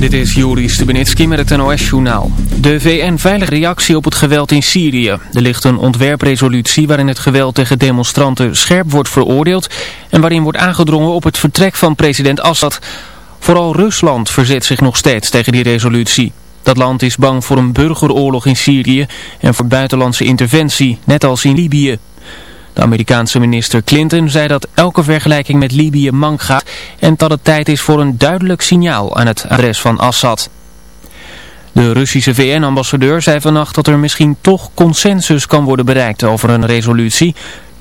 Dit is Juri Stubenitski met het NOS-journaal. De VN veilige reactie op het geweld in Syrië. Er ligt een ontwerpresolutie waarin het geweld tegen demonstranten scherp wordt veroordeeld... en waarin wordt aangedrongen op het vertrek van president Assad. Vooral Rusland verzet zich nog steeds tegen die resolutie. Dat land is bang voor een burgeroorlog in Syrië en voor buitenlandse interventie, net als in Libië. De Amerikaanse minister Clinton zei dat elke vergelijking met Libië mank gaat en dat het tijd is voor een duidelijk signaal aan het adres van Assad. De Russische VN-ambassadeur zei vannacht dat er misschien toch consensus kan worden bereikt over een resolutie.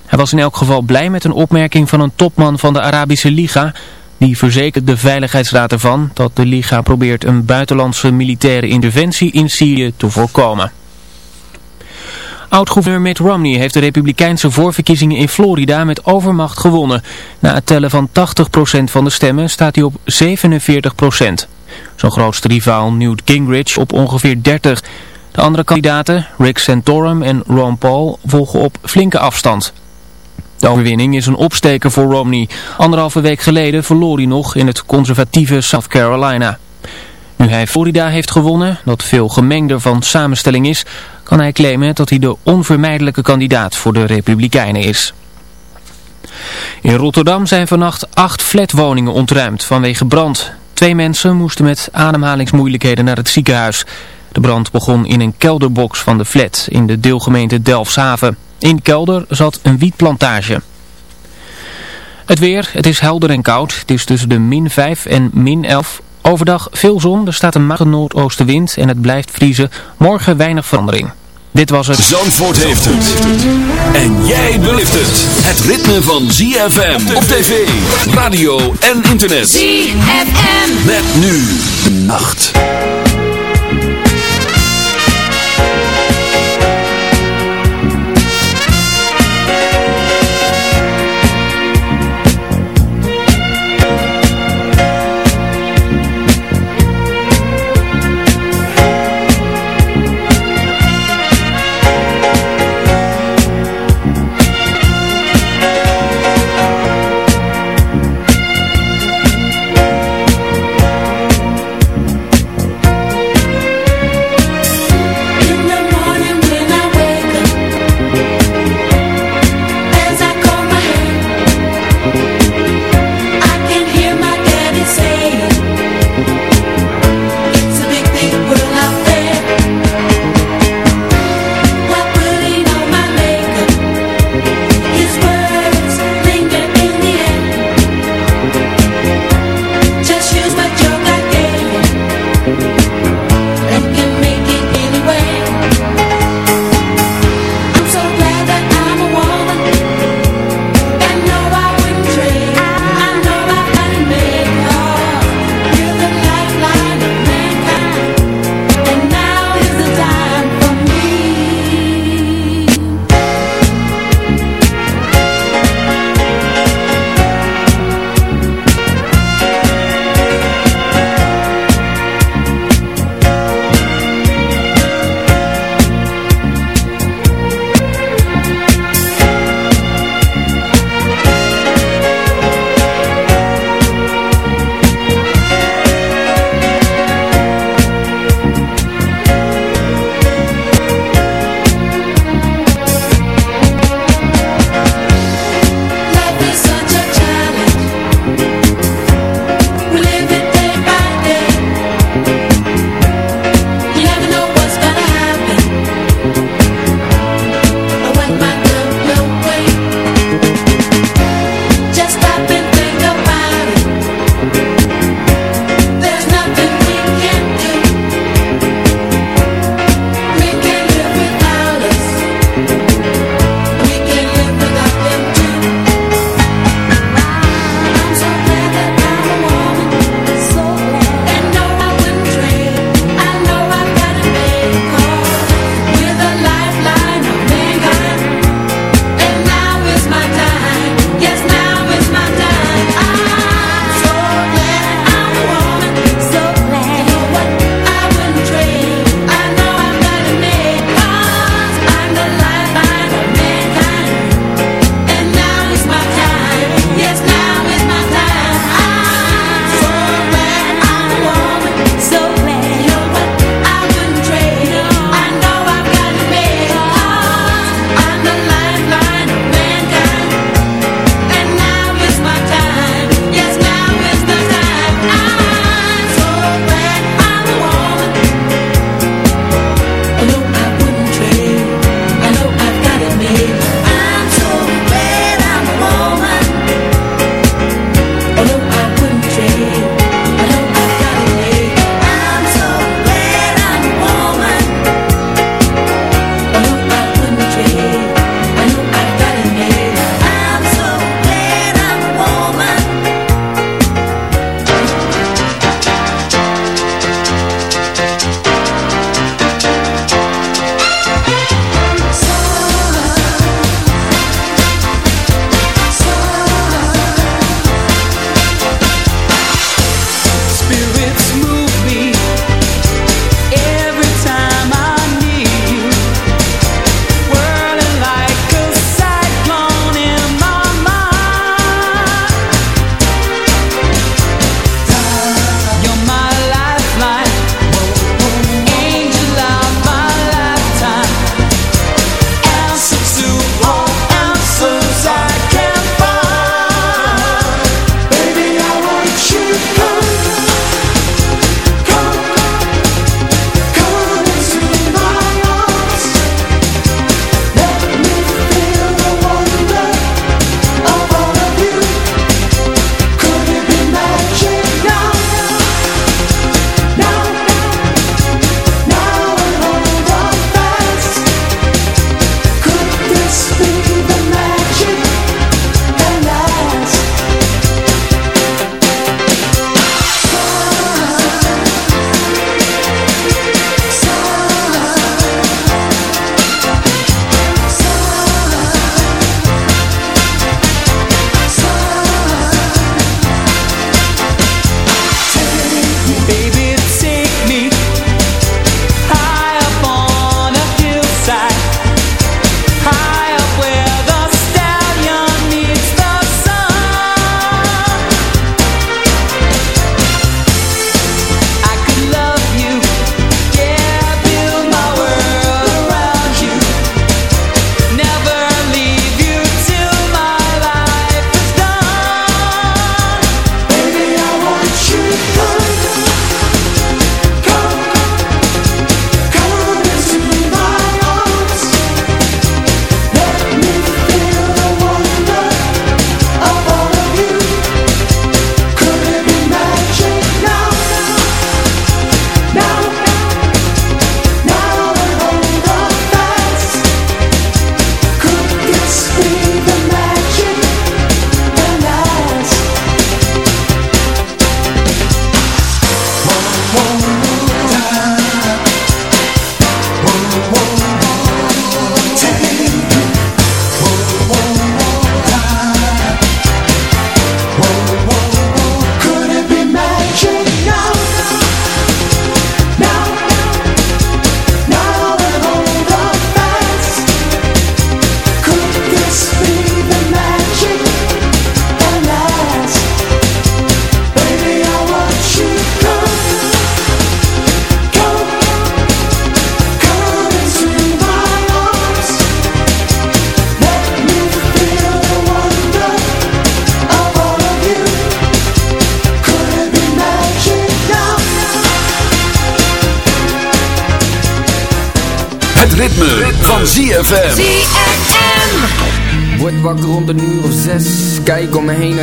Hij was in elk geval blij met een opmerking van een topman van de Arabische Liga. Die verzekert de Veiligheidsraad ervan dat de Liga probeert een buitenlandse militaire interventie in Syrië te voorkomen. Oud-gouverneur Mitt Romney heeft de republikeinse voorverkiezingen in Florida met overmacht gewonnen. Na het tellen van 80% van de stemmen staat hij op 47%. Zijn grootste rivaal Newt Gingrich op ongeveer 30%. De andere kandidaten, Rick Santorum en Ron Paul, volgen op flinke afstand. De overwinning is een opsteker voor Romney. Anderhalve week geleden verloor hij nog in het conservatieve South Carolina. Nu hij Florida heeft gewonnen, dat veel gemengder van samenstelling is, kan hij claimen dat hij de onvermijdelijke kandidaat voor de Republikeinen is. In Rotterdam zijn vannacht acht flatwoningen ontruimd vanwege brand. Twee mensen moesten met ademhalingsmoeilijkheden naar het ziekenhuis. De brand begon in een kelderbox van de flat in de deelgemeente Delfshaven. In de kelder zat een wietplantage. Het weer, het is helder en koud. Het is tussen de min 5 en min 11 Overdag veel zon, er staat een matige noordoostenwind en het blijft vriezen. Morgen weinig verandering. Dit was het. Zandvoort heeft het. En jij beleeft het. Het ritme van ZFM op tv, radio en internet. ZFM. Met nu de nacht.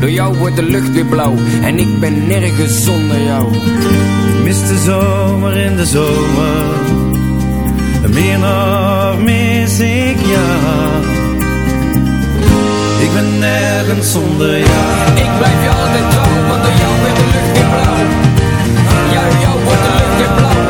Door jou wordt de lucht weer blauw en ik ben nergens zonder jou. Mis de zomer in de zomer, meer nog mis ik jou. Ik ben nergens zonder jou. Ik blijf je altijd trouw, want door jou werd de lucht weer blauw. Ja, door jou wordt de lucht weer blauw.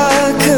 I could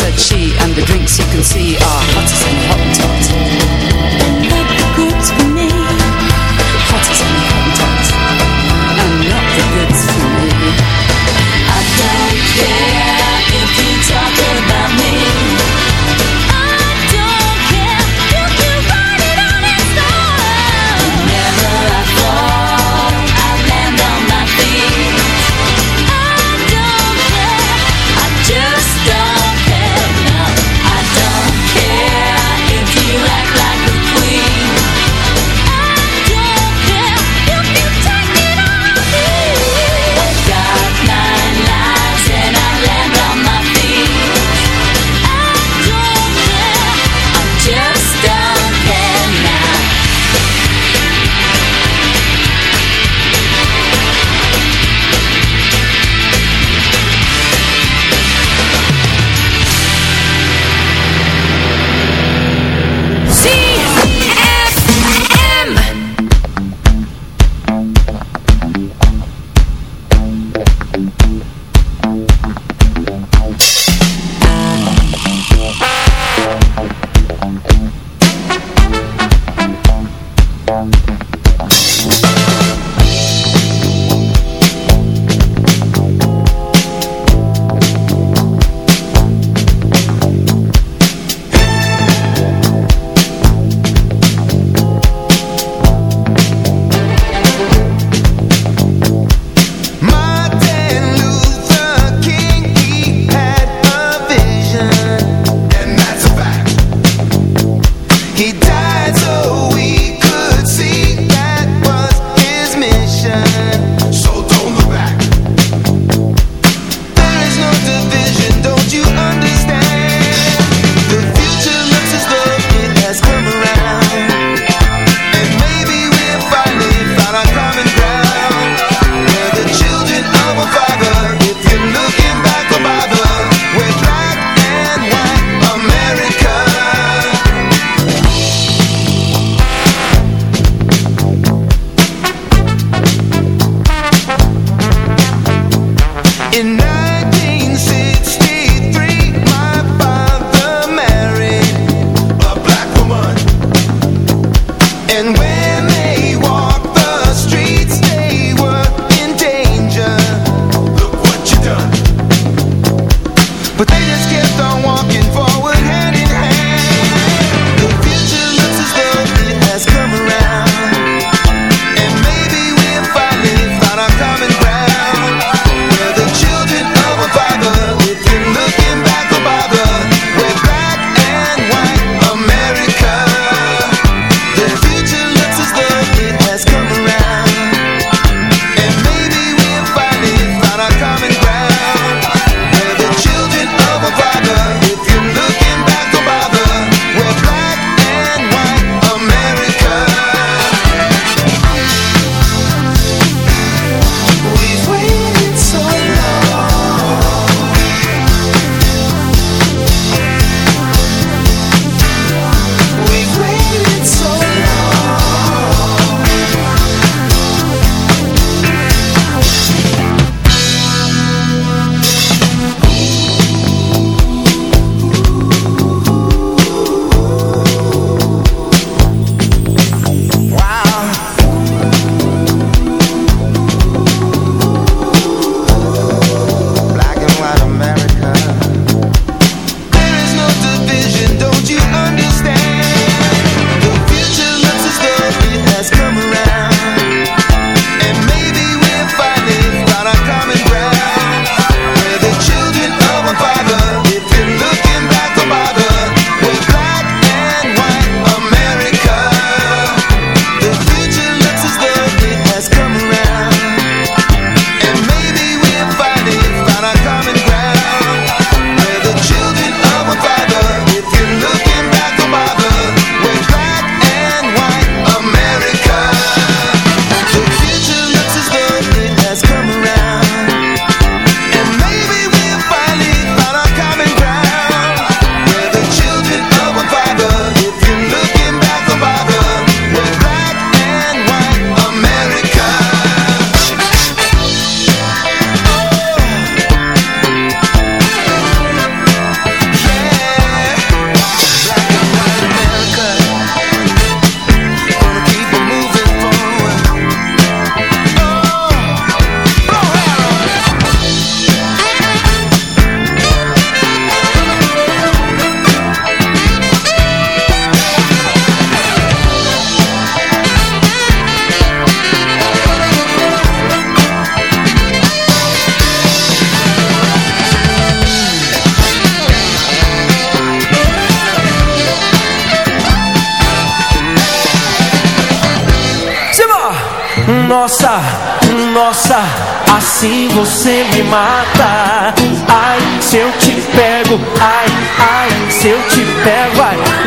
said she,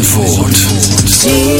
A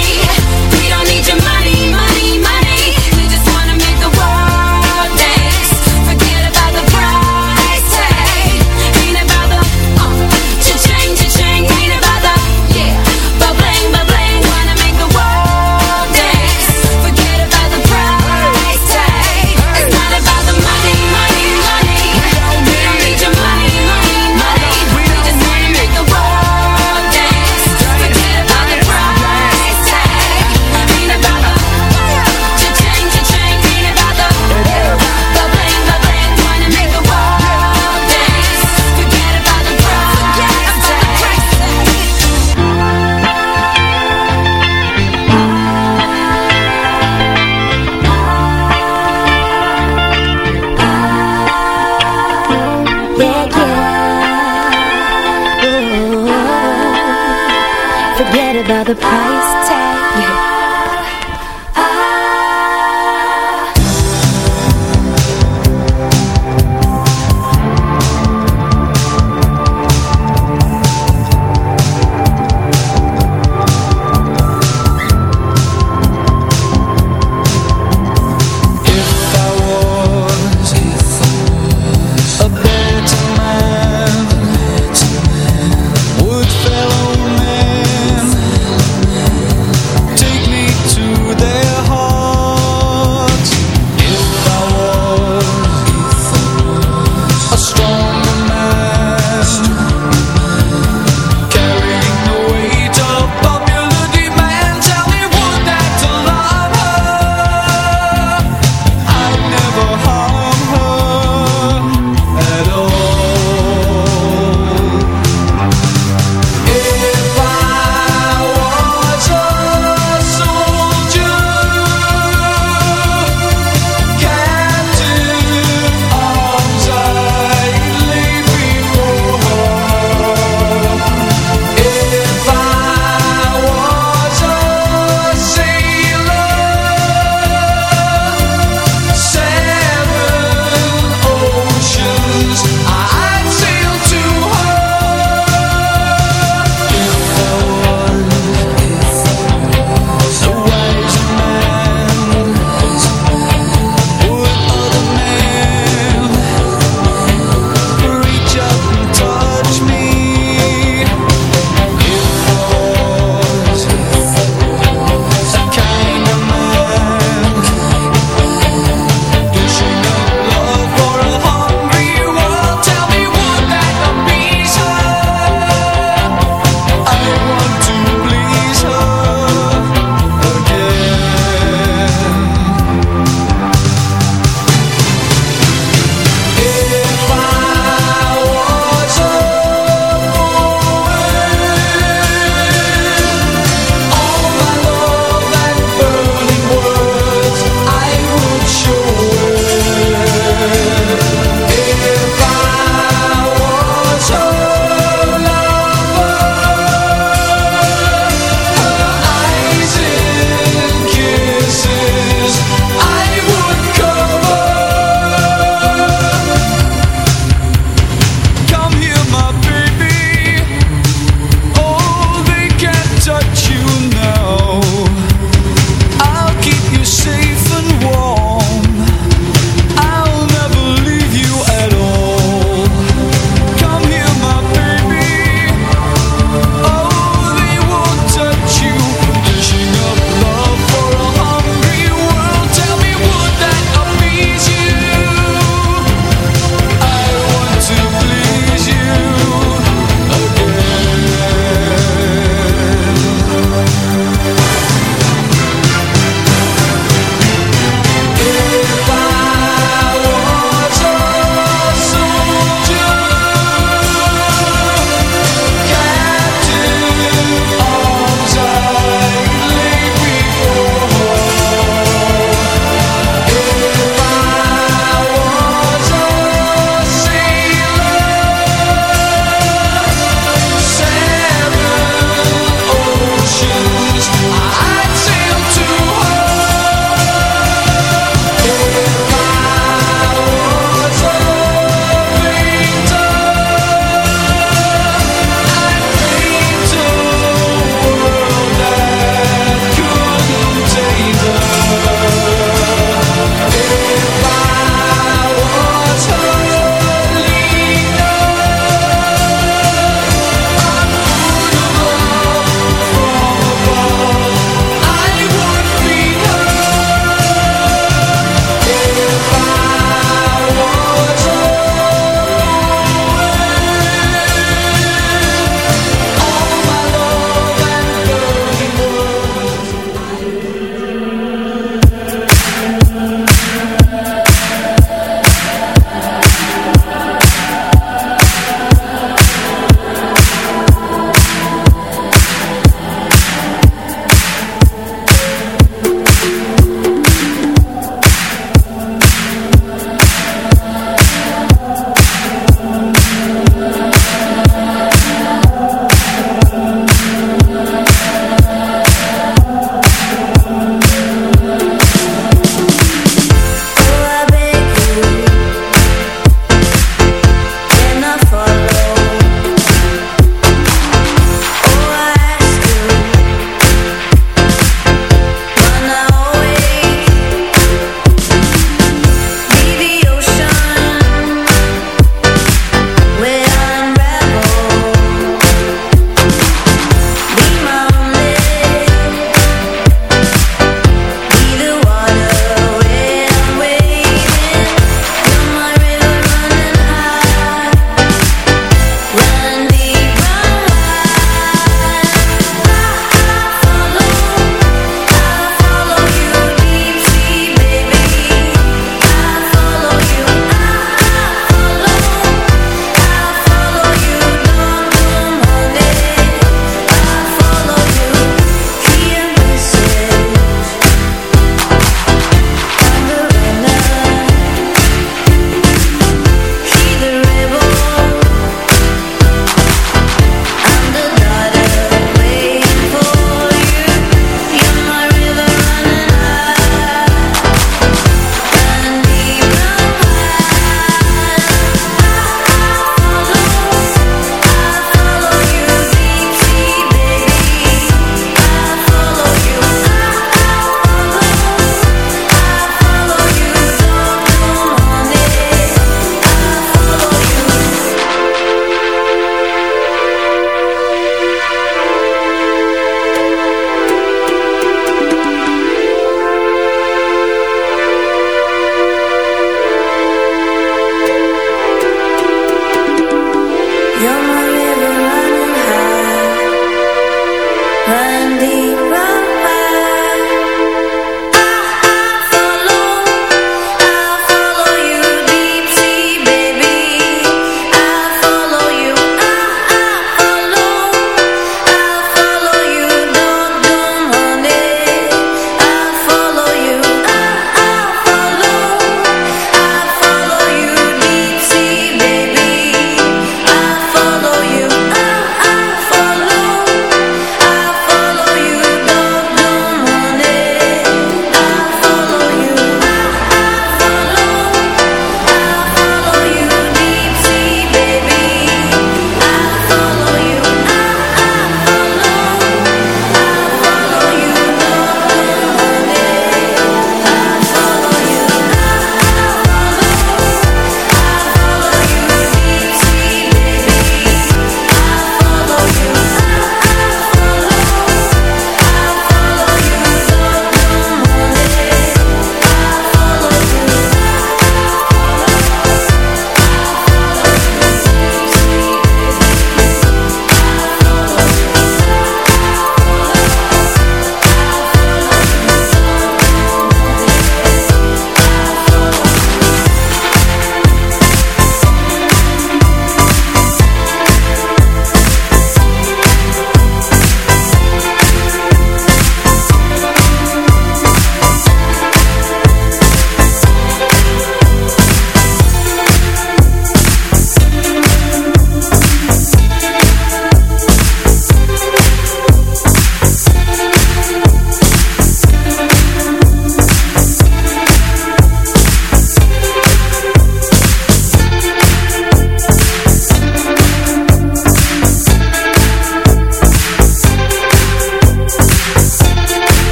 about the price tag. Yeah.